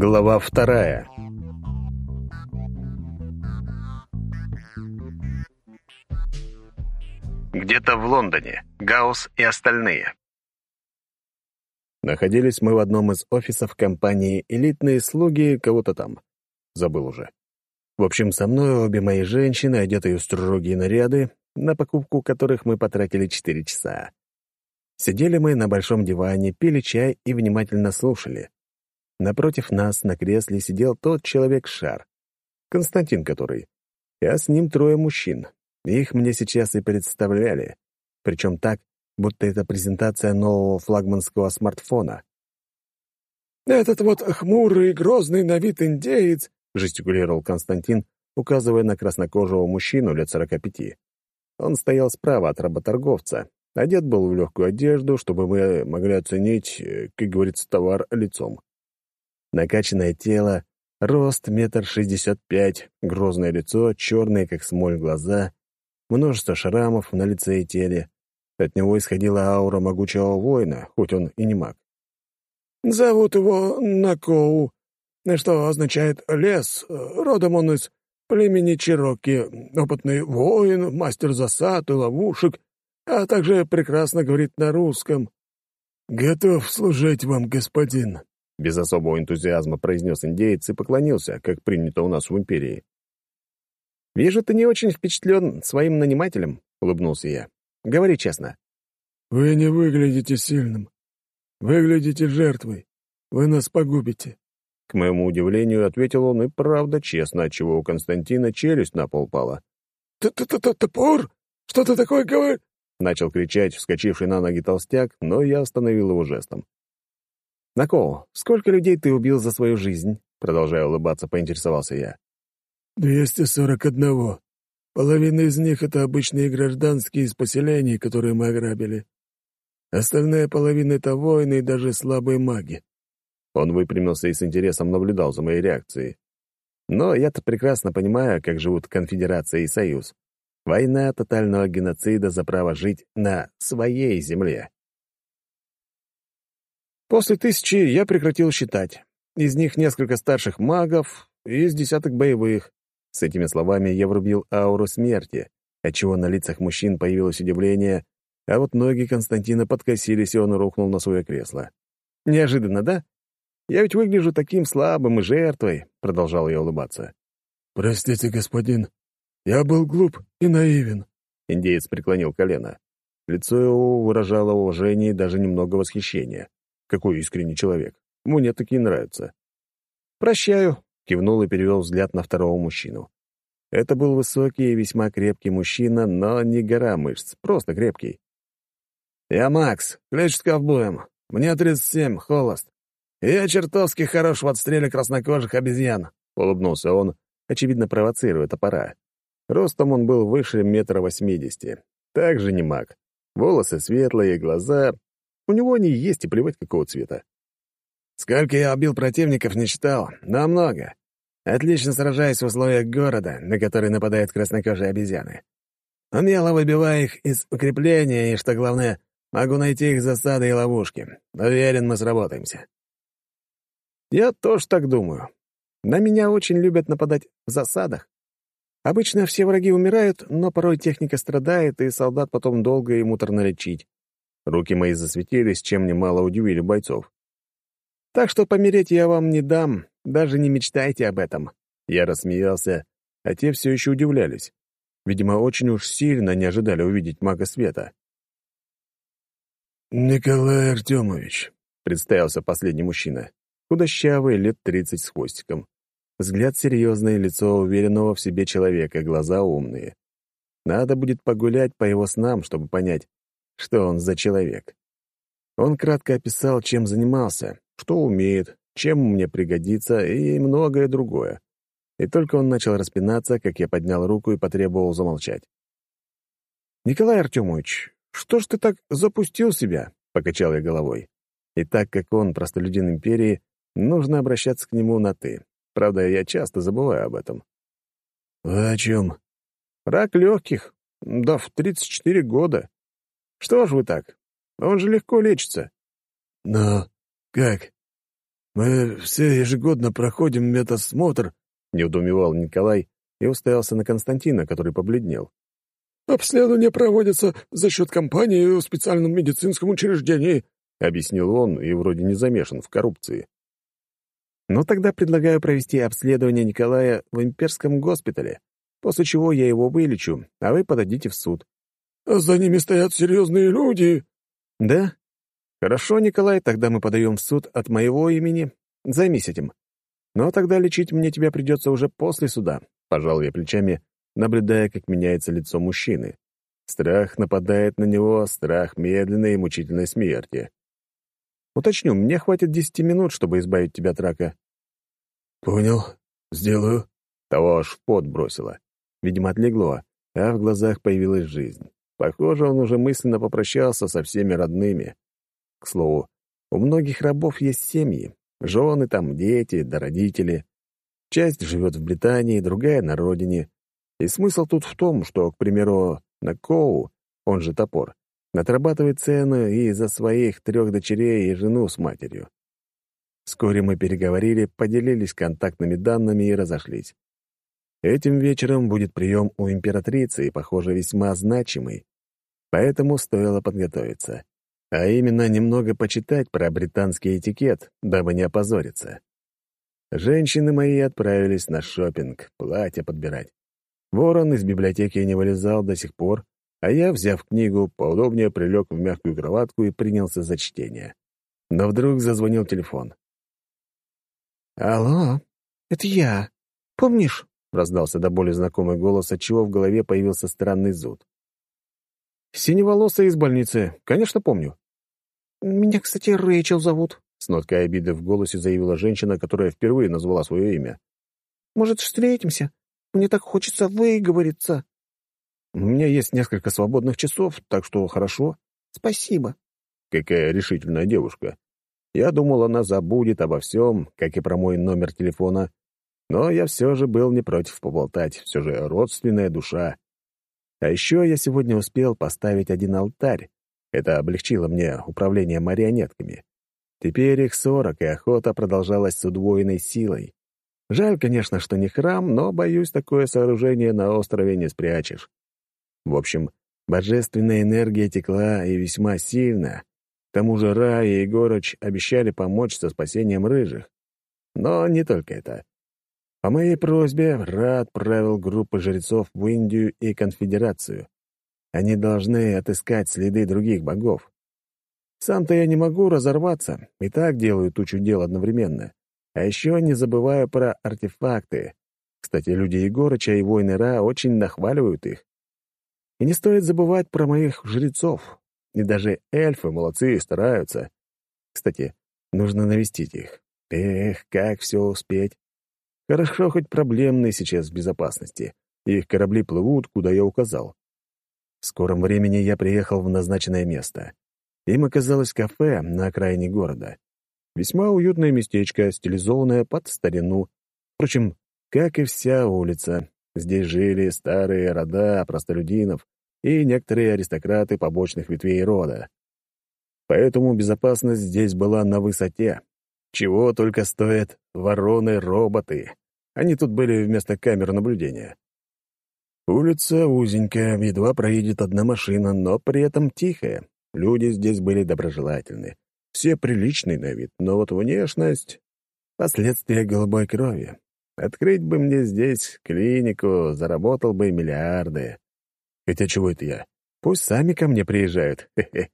Глава вторая. Где-то в Лондоне. Гаус и остальные. Находились мы в одном из офисов компании «Элитные слуги» кого-то там. Забыл уже. В общем, со мной обе мои женщины, одетые в строгие наряды, на покупку которых мы потратили четыре часа. Сидели мы на большом диване, пили чай и внимательно слушали. Напротив нас на кресле сидел тот человек-шар, Константин который. А с ним трое мужчин. Их мне сейчас и представляли. Причем так, будто это презентация нового флагманского смартфона. «Этот вот хмурый, грозный на вид индеец», — жестикулировал Константин, указывая на краснокожего мужчину лет сорока пяти. Он стоял справа от работорговца, одет был в легкую одежду, чтобы мы могли оценить, э, как говорится, товар лицом. Накачанное тело, рост метр шестьдесят пять, грозное лицо, черные, как смоль, глаза, множество шрамов на лице и теле. От него исходила аура могучего воина, хоть он и не маг. «Зовут его Накоу, что означает «лес». Родом он из племени Чироки, опытный воин, мастер засад и ловушек, а также прекрасно говорит на русском. «Готов служить вам, господин», — без особого энтузиазма произнес индеец и поклонился, как принято у нас в империи. «Вижу, ты не очень впечатлен своим нанимателем», — улыбнулся я. «Говори честно». «Вы не выглядите сильным. Выглядите жертвой. Вы нас погубите». К моему удивлению, ответил он и правда честно, отчего у Константина челюсть на пол пала. «Т-т-т-топор? Что ты такое говоришь?» Начал кричать вскочивший на ноги толстяк, но я остановил его жестом. «Накол, сколько людей ты убил за свою жизнь?» Продолжая улыбаться, поинтересовался я. «Двести сорок одного. Половина из них — это обычные гражданские из поселений, которые мы ограбили. Остальная половина — это воины и даже слабые маги». Он выпрямился и с интересом наблюдал за моей реакцией. Но я-то прекрасно понимаю, как живут конфедерация и союз. Война тотального геноцида за право жить на своей земле. После тысячи я прекратил считать. Из них несколько старших магов и из десяток боевых. С этими словами я врубил ауру смерти, отчего на лицах мужчин появилось удивление, а вот ноги Константина подкосились, и он рухнул на свое кресло. «Неожиданно, да? Я ведь выгляжу таким слабым и жертвой», — продолжал я улыбаться. «Простите, господин, я был глуп и наивен», — индеец преклонил колено. Лицо его выражало уважение и даже немного восхищения. Какой искренний человек. Мне такие нравятся. «Прощаю», — кивнул и перевел взгляд на второго мужчину. Это был высокий и весьма крепкий мужчина, но не гора мышц, просто крепкий. «Я Макс, ключ с ковбоем. Мне 37, холост. Я чертовски хорош в отстреле краснокожих обезьян», — улыбнулся он, очевидно провоцируя топора. Ростом он был выше метра восьмидесяти. Также не маг. Волосы светлые, глаза у него они есть и плевать какого цвета. Сколько я убил противников, не считал, но много. Отлично сражаюсь в условиях города, на который нападают краснокожие обезьяны. Умело выбиваю их из укрепления, и, что главное, могу найти их засады и ловушки. Уверен, мы сработаемся. Я тоже так думаю. На меня очень любят нападать в засадах. Обычно все враги умирают, но порой техника страдает, и солдат потом долго и муторно лечить. Руки мои засветились, чем немало удивили бойцов. «Так что помереть я вам не дам, даже не мечтайте об этом». Я рассмеялся, а те все еще удивлялись. Видимо, очень уж сильно не ожидали увидеть мага света. «Николай Артемович», — представился последний мужчина. Худощавый, лет тридцать с хвостиком. Взгляд серьезный, лицо уверенного в себе человека, глаза умные. Надо будет погулять по его снам, чтобы понять, что он за человек. Он кратко описал, чем занимался, что умеет, чем мне пригодится и многое другое. И только он начал распинаться, как я поднял руку и потребовал замолчать. «Николай Артемович, что ж ты так запустил себя?» — покачал я головой. И так как он простолюдин империи, нужно обращаться к нему на «ты». Правда, я часто забываю об этом. «Вы о чем?» «Рак легких. Да в 34 года. «Что ж вы так? Он же легко лечится». «Но как?» Мы все ежегодно проходим медосмотр», — неудумевал Николай и уставился на Константина, который побледнел. «Обследование проводится за счет компании в специальном медицинском учреждении», — объяснил он и вроде не замешан в коррупции. «Ну тогда предлагаю провести обследование Николая в имперском госпитале, после чего я его вылечу, а вы подадите в суд». «За ними стоят серьезные люди». «Да? Хорошо, Николай, тогда мы подаем в суд от моего имени. Займись этим. Но тогда лечить мне тебя придется уже после суда», — пожал я плечами, наблюдая, как меняется лицо мужчины. Страх нападает на него, страх медленной и мучительной смерти. Уточню, мне хватит десяти минут, чтобы избавить тебя от рака. Понял. Сделаю. Того аж в пот бросило. Видимо, отлегло, а в глазах появилась жизнь. Похоже, он уже мысленно попрощался со всеми родными. К слову, у многих рабов есть семьи. Жены там, дети, да родители. Часть живет в Британии, другая — на родине. И смысл тут в том, что, к примеру, на Коу, он же топор, отрабатывает цену и за своих трех дочерей и жену с матерью. Вскоре мы переговорили, поделились контактными данными и разошлись. Этим вечером будет прием у императрицы и, похоже, весьма значимый. Поэтому стоило подготовиться. А именно немного почитать про британский этикет, дабы не опозориться. Женщины мои отправились на шопинг, платья подбирать. Ворон из библиотеки не вылезал до сих пор, а я, взяв книгу, поудобнее прилег в мягкую кроватку и принялся за чтение. Но вдруг зазвонил телефон. «Алло, это я. Помнишь?» — раздался до боли знакомый голос, отчего в голове появился странный зуд. «Синеволосая из больницы. Конечно, помню». «Меня, кстати, Рэйчел зовут», — с ноткой обиды в голосе заявила женщина, которая впервые назвала свое имя. «Может, встретимся? Мне так хочется выговориться». У меня есть несколько свободных часов, так что хорошо. Спасибо. Какая решительная девушка. Я думал, она забудет обо всем, как и про мой номер телефона, но я все же был не против поболтать, все же родственная душа. А еще я сегодня успел поставить один алтарь. Это облегчило мне управление марионетками. Теперь их сорок, и охота продолжалась с удвоенной силой. Жаль, конечно, что не храм, но, боюсь, такое сооружение на острове не спрячешь. В общем, божественная энергия текла и весьма сильно. К тому же Ра и Егорыч обещали помочь со спасением рыжих. Но не только это. По моей просьбе Ра отправил группы жрецов в Индию и Конфедерацию. Они должны отыскать следы других богов. Сам-то я не могу разорваться, и так делаю тучу дел одновременно. А еще не забываю про артефакты. Кстати, люди Егорыча и воины Ра очень нахваливают их. И не стоит забывать про моих жрецов. И даже эльфы молодцы и стараются. Кстати, нужно навестить их. Эх, как все успеть. Хорошо, хоть проблемные сейчас в безопасности. Их корабли плывут, куда я указал. В скором времени я приехал в назначенное место. Им оказалось кафе на окраине города. Весьма уютное местечко, стилизованное под старину. Впрочем, как и вся улица, Здесь жили старые рода простолюдинов и некоторые аристократы побочных ветвей рода. Поэтому безопасность здесь была на высоте. Чего только стоят вороны-роботы. Они тут были вместо камер наблюдения. Улица узенькая, едва проедет одна машина, но при этом тихая. Люди здесь были доброжелательны. Все приличные на вид, но вот внешность — последствия голубой крови. Открыть бы мне здесь клинику, заработал бы миллиарды. Хотя чего это я? Пусть сами ко мне приезжают. Хе-хе.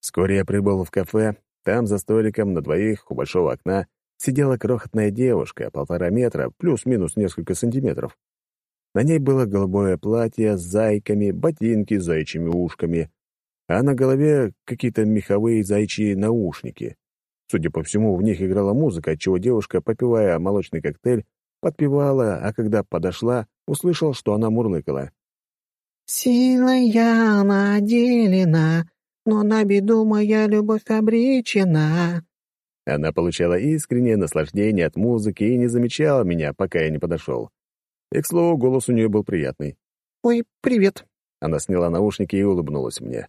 Вскоре я прибыл в кафе. Там за столиком на двоих у большого окна сидела крохотная девушка, полтора метра, плюс-минус несколько сантиметров. На ней было голубое платье с зайками, ботинки с зайчьими ушками, а на голове какие-то меховые зайчьи наушники. Судя по всему, в них играла музыка, отчего девушка, попивая молочный коктейль, подпевала, а когда подошла, услышал, что она мурлыкала. «Силой я наделена, но на беду моя любовь обречена». Она получала искреннее наслаждение от музыки и не замечала меня, пока я не подошел. И, к слову, голос у нее был приятный. «Ой, привет». Она сняла наушники и улыбнулась мне.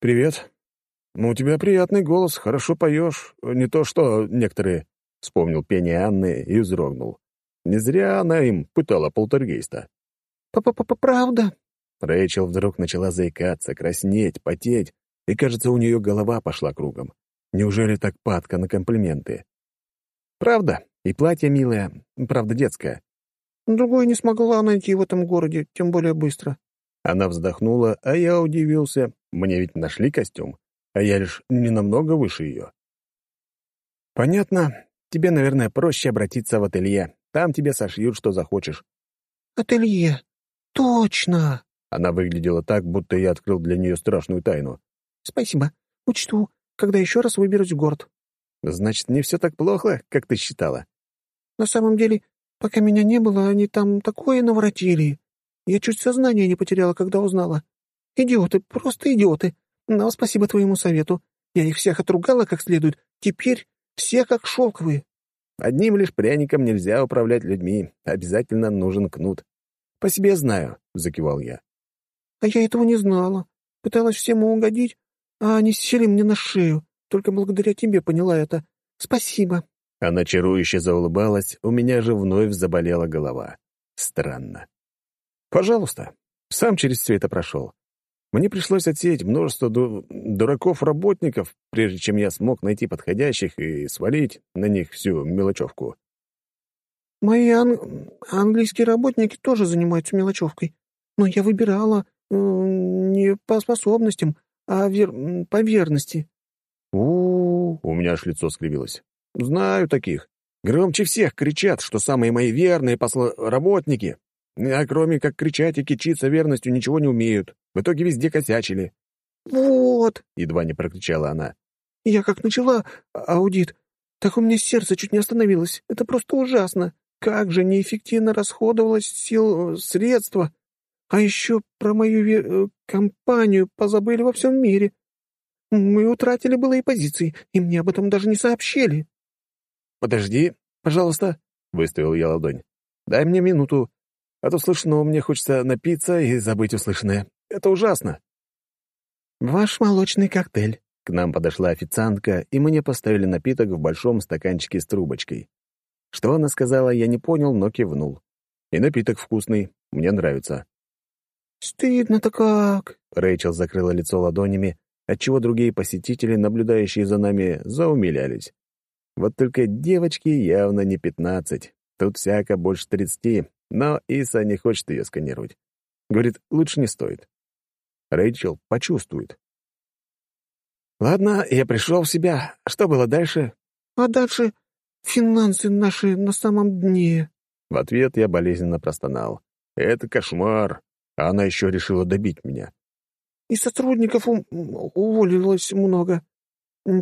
«Привет. ну, у тебя приятный голос, хорошо поешь. Не то что некоторые...» — вспомнил пение Анны и вздрогнул. Не зря она им пытала полтергейста. «П-п-п-правда?» Рэйчел вдруг начала заикаться, краснеть, потеть, и, кажется, у нее голова пошла кругом. Неужели так падка на комплименты? «Правда, и платье милое, правда, детское». «Другой не смогла найти в этом городе, тем более быстро». Она вздохнула, а я удивился. Мне ведь нашли костюм, а я лишь не намного выше ее. «Понятно. Тебе, наверное, проще обратиться в ателье. Там тебе сошьют, что захочешь». «Ателье! Точно!» Она выглядела так, будто я открыл для нее страшную тайну. «Спасибо. Учту, когда еще раз выберусь в город». «Значит, не все так плохо, как ты считала?» «На самом деле, пока меня не было, они там такое наворотили. Я чуть сознание не потеряла, когда узнала. Идиоты, просто идиоты. Но спасибо твоему совету. Я их всех отругала как следует. Теперь все как шелковые. Одним лишь пряником нельзя управлять людьми. Обязательно нужен кнут. По себе знаю, — закивал я. А я этого не знала. Пыталась всем угодить, а они сели мне на шею. Только благодаря тебе поняла это. Спасибо. Она чарующе заулыбалась, у меня же вновь заболела голова. Странно. Пожалуйста. Сам через все это прошел. Мне пришлось отсеять множество ду дураков-работников, прежде чем я смог найти подходящих и свалить на них всю мелочевку. Мои ан английские работники тоже занимаются мелочевкой, но я выбирала э, не по способностям, а вер по верности. У, -у, у, у меня аж лицо скривилось. Знаю таких. Громче всех кричат, что самые мои верные посл работники, а кроме как кричать и кичиться верностью ничего не умеют. В итоге везде косячили. «Вот!» — едва не прокричала она. «Я как начала аудит, так у меня сердце чуть не остановилось. Это просто ужасно. Как же неэффективно расходовалось сил средства. А еще про мою э, компанию позабыли во всем мире. Мы утратили было и позиции, и мне об этом даже не сообщили». «Подожди, пожалуйста», — выставил я ладонь. «Дай мне минуту, а то слышно, мне хочется напиться и забыть услышанное. Это ужасно. «Ваш молочный коктейль». К нам подошла официантка, и мне поставили напиток в большом стаканчике с трубочкой. Что она сказала, я не понял, но кивнул. И напиток вкусный, мне нравится. «Стыдно-то как!» Рэйчел закрыла лицо ладонями, отчего другие посетители, наблюдающие за нами, заумилялись. Вот только девочки явно не пятнадцать, тут всяко больше тридцати, но Иса не хочет ее сканировать. Говорит, лучше не стоит. Рэйчел почувствует. «Ладно, я пришел в себя. Что было дальше?» «А дальше финансы наши на самом дне». В ответ я болезненно простонал. «Это кошмар. А она еще решила добить меня». «И сотрудников уволилось много.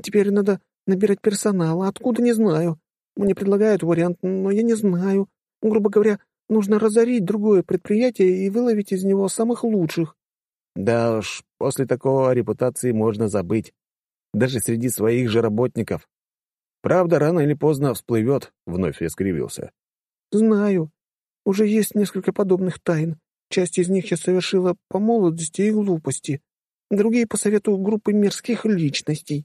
Теперь надо набирать персонал. Откуда, не знаю. Мне предлагают вариант, но я не знаю. Грубо говоря, нужно разорить другое предприятие и выловить из него самых лучших. Да уж, после такого репутации можно забыть. Даже среди своих же работников. Правда, рано или поздно всплывет, — вновь я скривился. Знаю. Уже есть несколько подобных тайн. Часть из них я совершила по молодости и глупости. Другие по совету группы мирских личностей.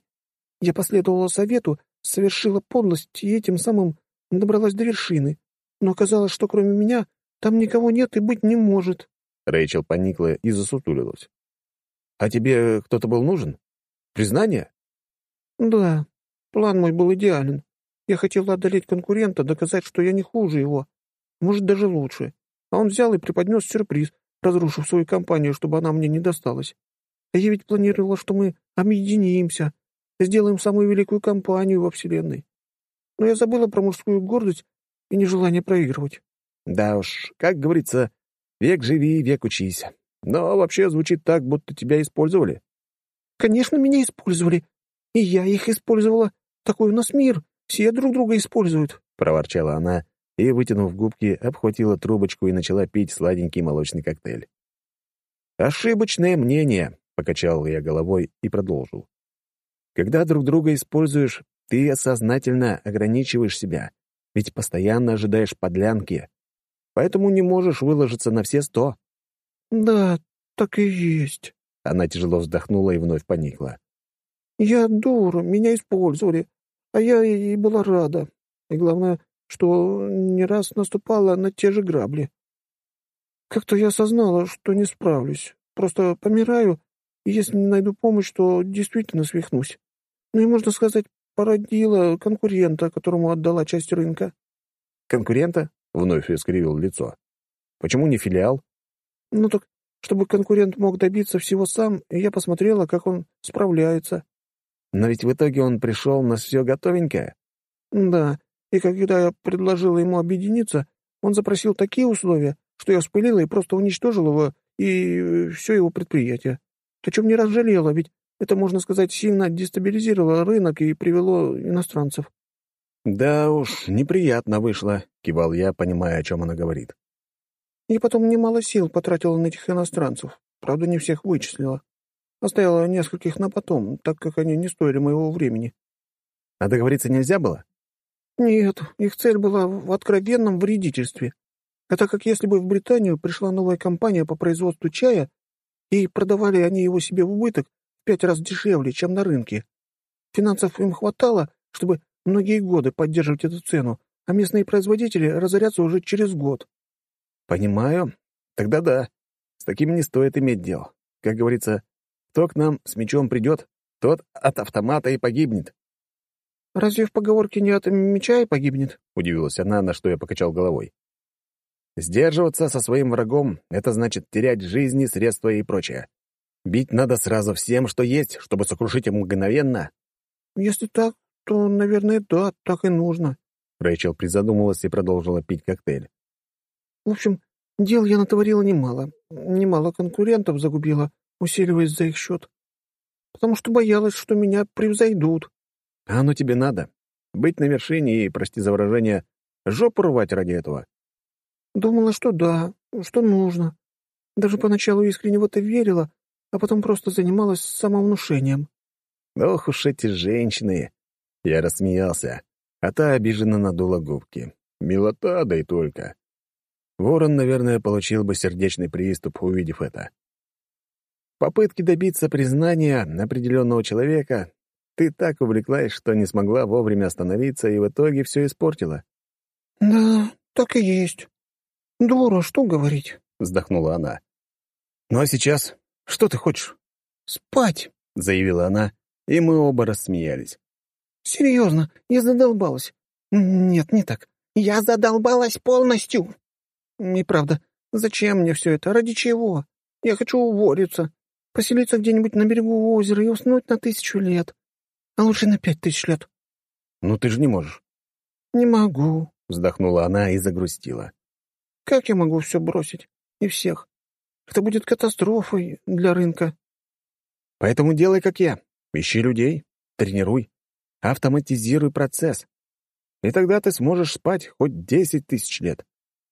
Я последовала совету, совершила подлость и этим самым добралась до вершины. Но оказалось, что кроме меня там никого нет и быть не может. Рэйчел поникла и засутулилась. «А тебе кто-то был нужен? Признание?» «Да. План мой был идеален. Я хотела одолеть конкурента, доказать, что я не хуже его. Может, даже лучше. А он взял и преподнес сюрприз, разрушив свою компанию, чтобы она мне не досталась. А я ведь планировала, что мы объединимся, сделаем самую великую компанию во Вселенной. Но я забыла про мужскую гордость и нежелание проигрывать. Да уж, как говорится, Век живи, век учись. Но вообще звучит так, будто тебя использовали. Конечно, меня использовали. И я их использовала. Такой у нас мир. Все друг друга используют. Проворчала она и, вытянув губки, обхватила трубочку и начала пить сладенький молочный коктейль. «Ошибочное мнение», — покачал я головой и продолжил. «Когда друг друга используешь, ты сознательно ограничиваешь себя, ведь постоянно ожидаешь подлянки, поэтому не можешь выложиться на все сто». «Да, так и есть». Она тяжело вздохнула и вновь поникла. Я дура, меня использовали, а я и была рада. И главное, что не раз наступала на те же грабли. Как-то я осознала, что не справлюсь. Просто помираю, и если не найду помощь, то действительно свихнусь. Ну и, можно сказать, породила конкурента, которому отдала часть рынка. «Конкурента?» — вновь искривил лицо. «Почему не филиал?» «Ну так, чтобы конкурент мог добиться всего сам, я посмотрела, как он справляется». «Но ведь в итоге он пришел на все готовенькое». «Да, и когда я предложила ему объединиться, он запросил такие условия, что я вспылила и просто уничтожила его и э, все его предприятие. О чем не разжалела, ведь это, можно сказать, сильно дестабилизировало рынок и привело иностранцев. «Да уж, неприятно вышло», — кивал я, понимая, о чем она говорит. И потом немало сил потратила на этих иностранцев. Правда, не всех вычислила. Оставила нескольких на потом, так как они не стоили моего времени. А договориться нельзя было? Нет, их цель была в откровенном вредительстве. Это как если бы в Британию пришла новая компания по производству чая, и продавали они его себе в убыток в пять раз дешевле, чем на рынке. Финансов им хватало, чтобы многие годы поддерживать эту цену, а местные производители разорятся уже через год. Понимаю. Тогда да. С таким не стоит иметь дел. Как говорится, кто к нам с мечом придет, тот от автомата и погибнет. «Разве в поговорке не от меча и погибнет?» — удивилась она, на что я покачал головой. Сдерживаться со своим врагом — это значит терять жизни, средства и прочее. Бить надо сразу всем, что есть, чтобы сокрушить им мгновенно. «Если так, то, наверное, да, так и нужно». Рэйчел призадумалась и продолжила пить коктейль. «В общем, дел я натворила немало. Немало конкурентов загубила, усиливаясь за их счет. Потому что боялась, что меня превзойдут». «А оно тебе надо? Быть на вершине и, прости за выражение, жопу рвать ради этого?» Думала, что да, что нужно. Даже поначалу искренне в это верила, а потом просто занималась самовнушением. Ох уж эти женщины! Я рассмеялся, а та обиженно надула губки. Милота, да и только. Ворон, наверное, получил бы сердечный приступ, увидев это. Попытки добиться признания определенного человека ты так увлеклась, что не смогла вовремя остановиться и в итоге все испортила. «Да, так и есть. «Дура, что говорить?» — вздохнула она. «Ну а сейчас? Что ты хочешь?» «Спать!» — заявила она, и мы оба рассмеялись. «Серьезно, я задолбалась. Нет, не так. Я задолбалась полностью!» «Неправда. Зачем мне все это? Ради чего? Я хочу уволиться, поселиться где-нибудь на берегу озера и уснуть на тысячу лет. А лучше на пять тысяч лет». «Ну ты же не можешь». «Не могу», — вздохнула она и загрустила. Как я могу все бросить? И всех? Это будет катастрофой для рынка. Поэтому делай, как я. Ищи людей, тренируй, автоматизируй процесс. И тогда ты сможешь спать хоть десять тысяч лет.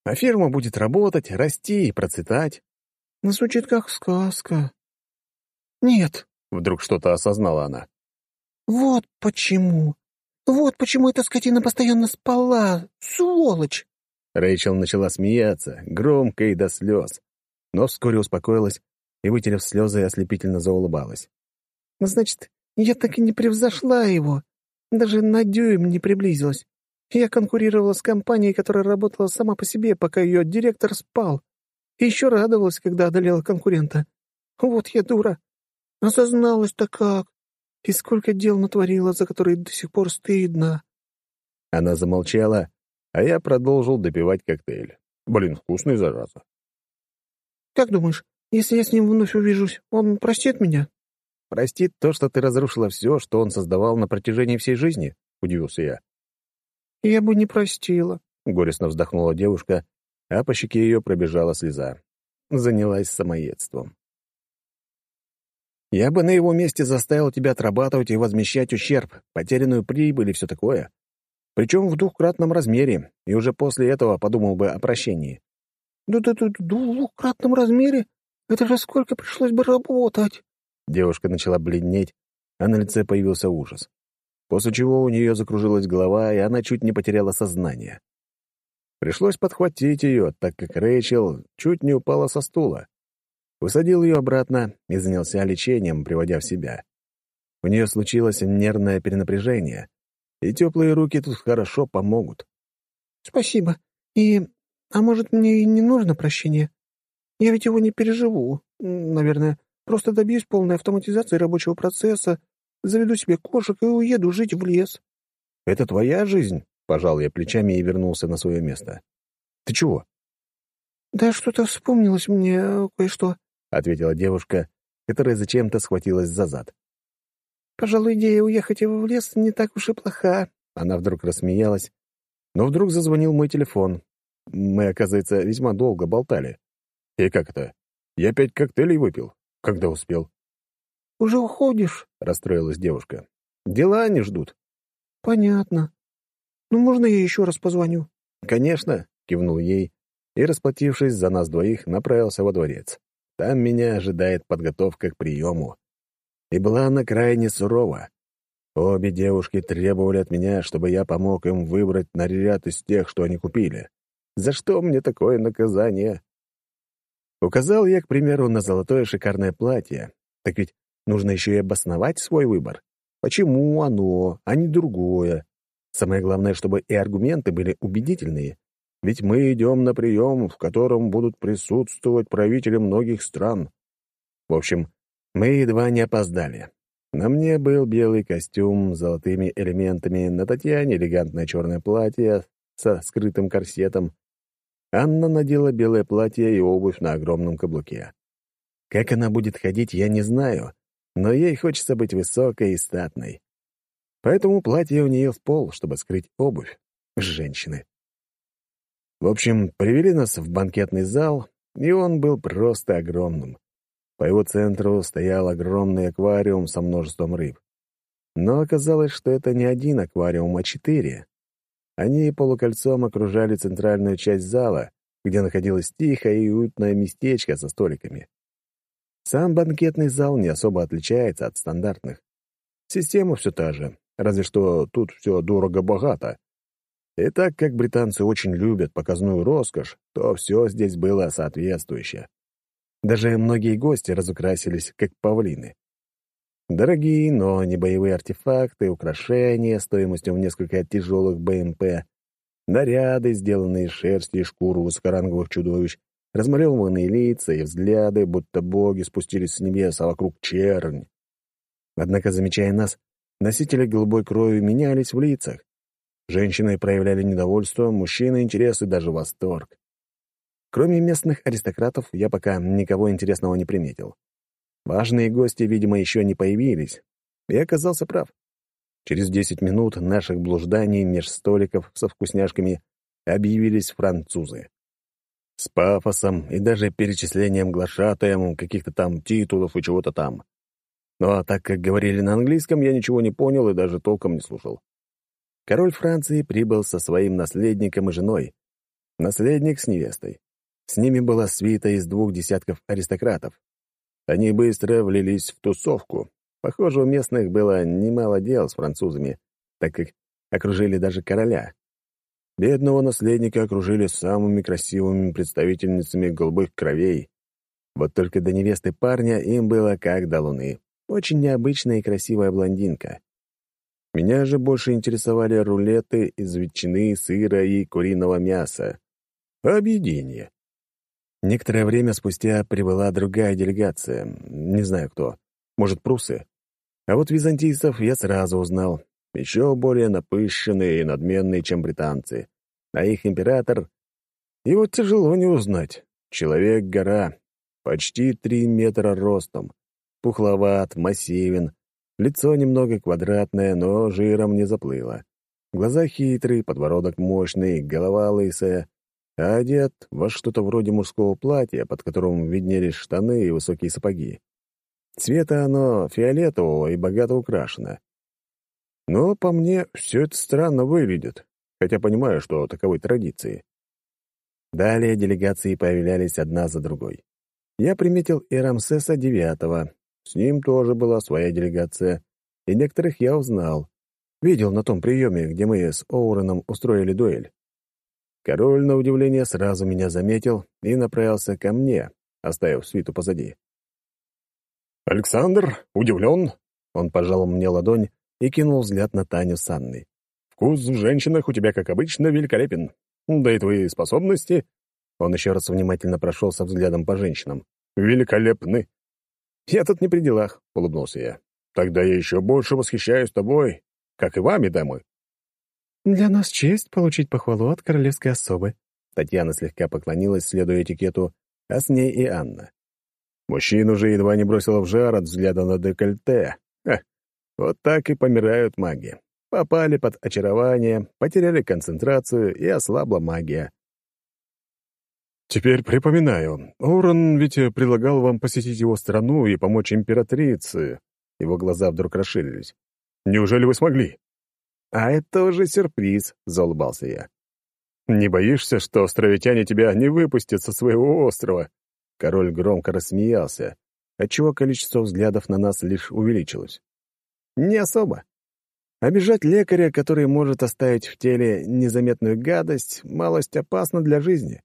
А фирма будет работать, расти и процветать. Звучит как сказка. Нет, — вдруг что-то осознала она. Вот почему. Вот почему эта скотина постоянно спала. Сволочь! Рэйчел начала смеяться, громко и до слез, но вскоре успокоилась и, вытерев слезы, ослепительно заулыбалась. «Значит, я так и не превзошла его, даже на дюйм не приблизилась. Я конкурировала с компанией, которая работала сама по себе, пока ее директор спал, и еще радовалась, когда одолела конкурента. Вот я дура. Осозналась-то как. И сколько дел натворила, за которые до сих пор стыдно». Она замолчала, а я продолжил допивать коктейль. Блин, вкусный, зараза. «Как думаешь, если я с ним вновь увижусь, он простит меня?» «Простит то, что ты разрушила все, что он создавал на протяжении всей жизни?» — удивился я. «Я бы не простила», — горестно вздохнула девушка, а по щеке ее пробежала слеза. Занялась самоедством. «Я бы на его месте заставил тебя отрабатывать и возмещать ущерб, потерянную прибыль и все такое причем в двухкратном размере, и уже после этого подумал бы о прощении. «Да-да-да, в двухкратном размере? Это же сколько пришлось бы работать!» Девушка начала бледнеть, а на лице появился ужас. После чего у нее закружилась голова, и она чуть не потеряла сознание. Пришлось подхватить ее, так как Рэйчел чуть не упала со стула. Усадил ее обратно и занялся лечением, приводя в себя. У нее случилось нервное перенапряжение, и теплые руки тут хорошо помогут. «Спасибо. И... А может, мне и не нужно прощения? Я ведь его не переживу. Наверное, просто добьюсь полной автоматизации рабочего процесса, заведу себе кошек и уеду жить в лес». «Это твоя жизнь?» — пожал я плечами и вернулся на свое место. «Ты чего?» «Да что-то вспомнилось мне кое-что», — ответила девушка, которая зачем-то схватилась за зад. «Пожалуй, идея уехать в лес не так уж и плоха». Она вдруг рассмеялась, но вдруг зазвонил мой телефон. Мы, оказывается, весьма долго болтали. И как это? Я пять коктейлей выпил. Когда успел? «Уже уходишь?» — расстроилась девушка. «Дела не ждут». «Понятно. Ну, можно я еще раз позвоню?» «Конечно», — кивнул ей и, расплатившись за нас двоих, направился во дворец. Там меня ожидает подготовка к приему. И была она крайне сурова. Обе девушки требовали от меня, чтобы я помог им выбрать наряд из тех, что они купили. За что мне такое наказание? Указал я, к примеру, на золотое шикарное платье. Так ведь нужно еще и обосновать свой выбор. Почему оно, а не другое? Самое главное, чтобы и аргументы были убедительные. Ведь мы идем на прием, в котором будут присутствовать правители многих стран. В общем, мы едва не опоздали. На мне был белый костюм с золотыми элементами, на Татьяне элегантное черное платье со скрытым корсетом. Анна надела белое платье и обувь на огромном каблуке. Как она будет ходить, я не знаю, но ей хочется быть высокой и статной. Поэтому платье у нее в пол, чтобы скрыть обувь. Женщины. В общем, привели нас в банкетный зал, и он был просто огромным. По его центру стоял огромный аквариум со множеством рыб. Но оказалось, что это не один аквариум, а четыре. Они полукольцом окружали центральную часть зала, где находилось тихое и уютное местечко со столиками. Сам банкетный зал не особо отличается от стандартных. Система все та же, разве что тут все дорого-богато. И так как британцы очень любят показную роскошь, то все здесь было соответствующее. Даже многие гости разукрасились, как павлины. Дорогие, но не боевые артефакты, украшения стоимостью в несколько тяжелых БМП, наряды, сделанные из шерсти и шкуры высокоранговых чудовищ, размалеванные лица и взгляды, будто боги спустились с небес, а вокруг чернь. Однако, замечая нас, носители голубой крови менялись в лицах. Женщины проявляли недовольство, мужчины — интерес и даже восторг. Кроме местных аристократов, я пока никого интересного не приметил. Важные гости, видимо, еще не появились. И оказался прав. Через десять минут наших блужданий меж столиков со вкусняшками объявились французы. С пафосом и даже перечислением глашатаем каких-то там титулов и чего-то там. Ну а так как говорили на английском, я ничего не понял и даже толком не слушал. Король Франции прибыл со своим наследником и женой. Наследник с невестой. С ними была свита из двух десятков аристократов. Они быстро влились в тусовку. Похоже, у местных было немало дел с французами, так как окружили даже короля. Бедного наследника окружили самыми красивыми представительницами голубых кровей. Вот только до невесты парня им было как до луны. Очень необычная и красивая блондинка. Меня же больше интересовали рулеты из ветчины, сыра и куриного мяса. Объедение. Некоторое время спустя прибыла другая делегация, не знаю кто, может, прусы. А вот византийцев я сразу узнал, еще более напыщенные и надменные, чем британцы. А их император... Его тяжело не узнать. Человек-гора, почти три метра ростом, пухловат, массивен, лицо немного квадратное, но жиром не заплыло. Глаза хитрые, подбородок мощный, голова лысая, а одет во что-то вроде мужского платья, под которым виднелись штаны и высокие сапоги. Цвета оно фиолетового и богато украшено. Но, по мне, все это странно выглядит, хотя понимаю, что таковы традиции. Далее делегации появлялись одна за другой. Я приметил и Рамсеса Девятого. С ним тоже была своя делегация, и некоторых я узнал. Видел на том приеме, где мы с Оуреном устроили дуэль. Король, на удивление, сразу меня заметил и направился ко мне, оставив свиту позади. «Александр удивлен. Он пожал мне ладонь и кинул взгляд на Таню с Анной. «Вкус в женщинах у тебя, как обычно, великолепен. Да и твои способности...» Он еще раз внимательно прошелся взглядом по женщинам. «Великолепны!» «Я тут не при делах», — улыбнулся я. «Тогда я еще больше восхищаюсь тобой, как и вами, дамы». «Для нас честь получить похвалу от королевской особы». Татьяна слегка поклонилась, следуя этикету, а с ней и Анна. Мужчин уже едва не бросила в жар от взгляда на декольте. Ха, вот так и помирают маги. Попали под очарование, потеряли концентрацию, и ослабла магия. «Теперь припоминаю. Урон ведь предлагал вам посетить его страну и помочь императрице». Его глаза вдруг расширились. «Неужели вы смогли?» «А это уже сюрприз», — заулыбался я. «Не боишься, что островитяне тебя не выпустят со своего острова?» Король громко рассмеялся, отчего количество взглядов на нас лишь увеличилось. «Не особо. Обижать лекаря, который может оставить в теле незаметную гадость, малость опасно для жизни.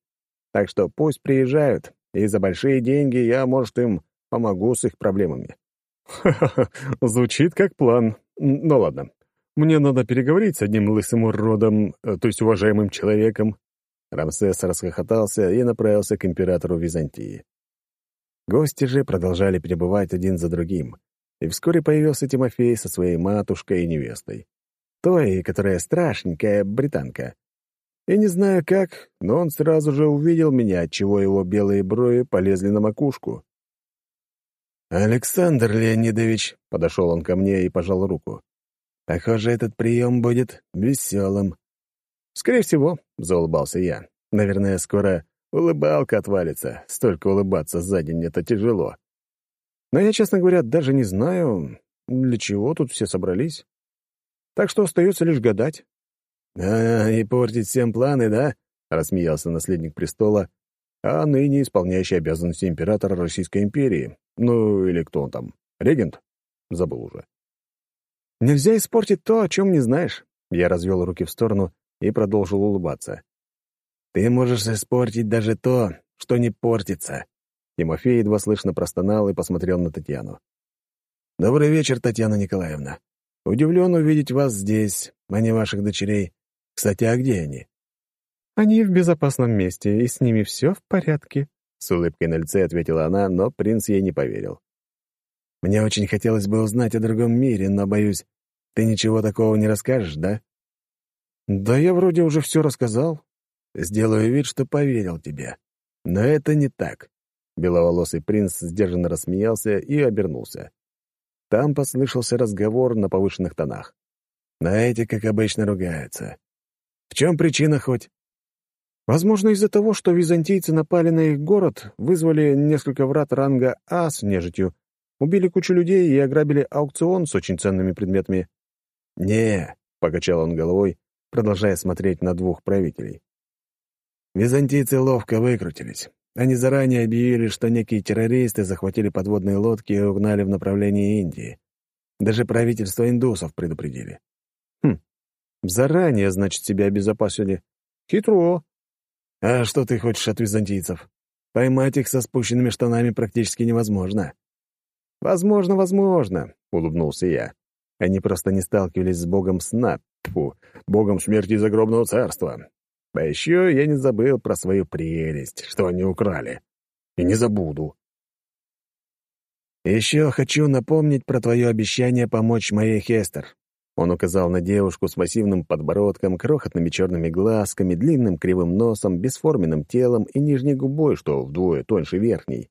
Так что пусть приезжают, и за большие деньги я, может, им помогу с их проблемами». «Ха-ха-ха, звучит как план. Ну ладно. Мне надо переговорить с одним лысым уродом, э, то есть уважаемым человеком, Рамсес расхохотался и направился к императору Византии. Гости же продолжали перебывать один за другим, и вскоре появился Тимофей со своей матушкой и невестой. Той, которая страшненькая британка. И не знаю как, но он сразу же увидел меня, отчего его белые брови полезли на макушку. «Александр Леонидович», — подошел он ко мне и пожал руку. «Похоже, этот прием будет веселым». «Скорее всего», — заулыбался я. «Наверное, скоро улыбалка отвалится. Столько улыбаться за день — это тяжело. Но я, честно говоря, даже не знаю, для чего тут все собрались. Так что остается лишь гадать». «А, и портить всем планы, да?» — рассмеялся наследник престола, а ныне исполняющий обязанности императора Российской империи. Ну, или кто он там? Регент? Забыл уже. «Нельзя испортить то, о чем не знаешь». Я развел руки в сторону и продолжил улыбаться. «Ты можешь испортить даже то, что не портится». Тимофей едва слышно простонал и посмотрел на Татьяну. «Добрый вечер, Татьяна Николаевна. Удивлен увидеть вас здесь, а не ваших дочерей. Кстати, а где они?» «Они в безопасном месте, и с ними все в порядке», — с улыбкой на лице ответила она, но принц ей не поверил. «Мне очень хотелось бы узнать о другом мире, но, боюсь, ты ничего такого не расскажешь, да?» «Да я вроде уже все рассказал». «Сделаю вид, что поверил тебе. Но это не так». Беловолосый принц сдержанно рассмеялся и обернулся. Там послышался разговор на повышенных тонах. На эти, как обычно, ругаются. В чем причина хоть? Возможно, из-за того, что византийцы напали на их город, вызвали несколько врат ранга А с нежитью, убили кучу людей и ограбили аукцион с очень ценными предметами. «Не», — покачал он головой, продолжая смотреть на двух правителей. Византийцы ловко выкрутились. Они заранее объявили, что некие террористы захватили подводные лодки и угнали в направлении Индии. Даже правительство индусов предупредили. Заранее, значит, себя обезопасили. Хитро. А что ты хочешь от византийцев? Поймать их со спущенными штанами практически невозможно. Возможно, возможно, — улыбнулся я. Они просто не сталкивались с богом сна, тьфу, богом смерти загробного царства. А еще я не забыл про свою прелесть, что они украли. И не забуду. «Еще хочу напомнить про твое обещание помочь моей Хестер». Он указал на девушку с массивным подбородком, крохотными черными глазками, длинным кривым носом, бесформенным телом и нижней губой, что вдвое тоньше верхней.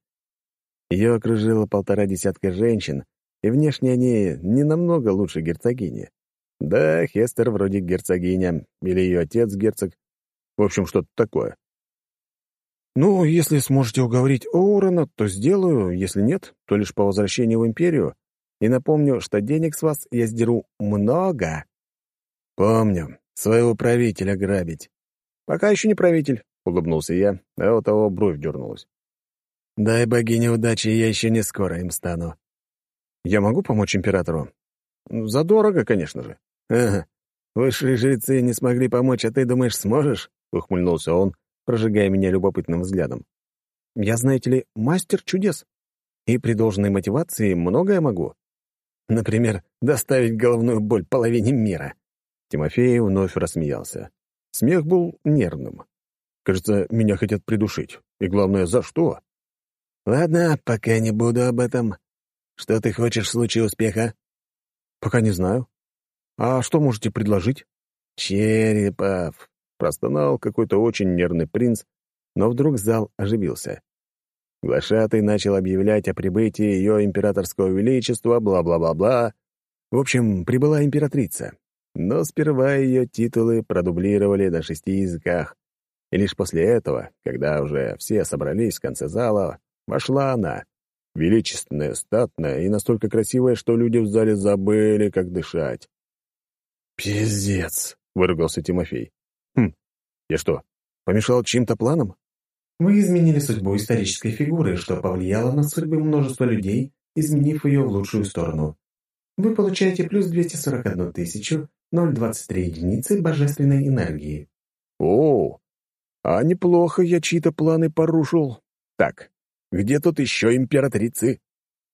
Ее окружило полтора десятка женщин, и внешне они не намного лучше герцогини. Да, Хестер вроде герцогиня, или ее отец герцог. В общем, что-то такое. «Ну, если сможете уговорить Оурона, то сделаю, если нет, то лишь по возвращении в Империю. И напомню, что денег с вас я сдеру много». «Помню, своего правителя грабить». «Пока еще не правитель», — улыбнулся я, а у того бровь дернулась. «Дай богине удачи, я еще не скоро им стану». «Я могу помочь императору?» «Задорого, конечно же». «Ага. Высшие жрецы не смогли помочь, а ты думаешь, сможешь?» — ухмыльнулся он, прожигая меня любопытным взглядом. «Я, знаете ли, мастер чудес. И при должной мотивации многое могу». Например, доставить головную боль половине мира. Тимофей вновь рассмеялся. Смех был нервным. Кажется, меня хотят придушить. И главное, за что? Ладно, пока не буду об этом. Что ты хочешь в случае успеха? Пока не знаю. А что можете предложить? Черепов. Простонал какой-то очень нервный принц, но вдруг зал оживился. Глашатый начал объявлять о прибытии ее императорского величества, бла-бла-бла-бла. В общем, прибыла императрица. Но сперва ее титулы продублировали на шести языках. И лишь после этого, когда уже все собрались в конце зала, вошла она. Величественная, статная и настолько красивая, что люди в зале забыли, как дышать. «Пиздец!» — выругался Тимофей. «Хм, я что, помешал чьим-то планам?» Вы изменили судьбу исторической фигуры, что повлияло на судьбы множества людей, изменив ее в лучшую сторону. Вы получаете плюс 241 тысячу 023 единицы божественной энергии. О, а неплохо я чьи-то планы порушил. Так, где тут еще императрицы?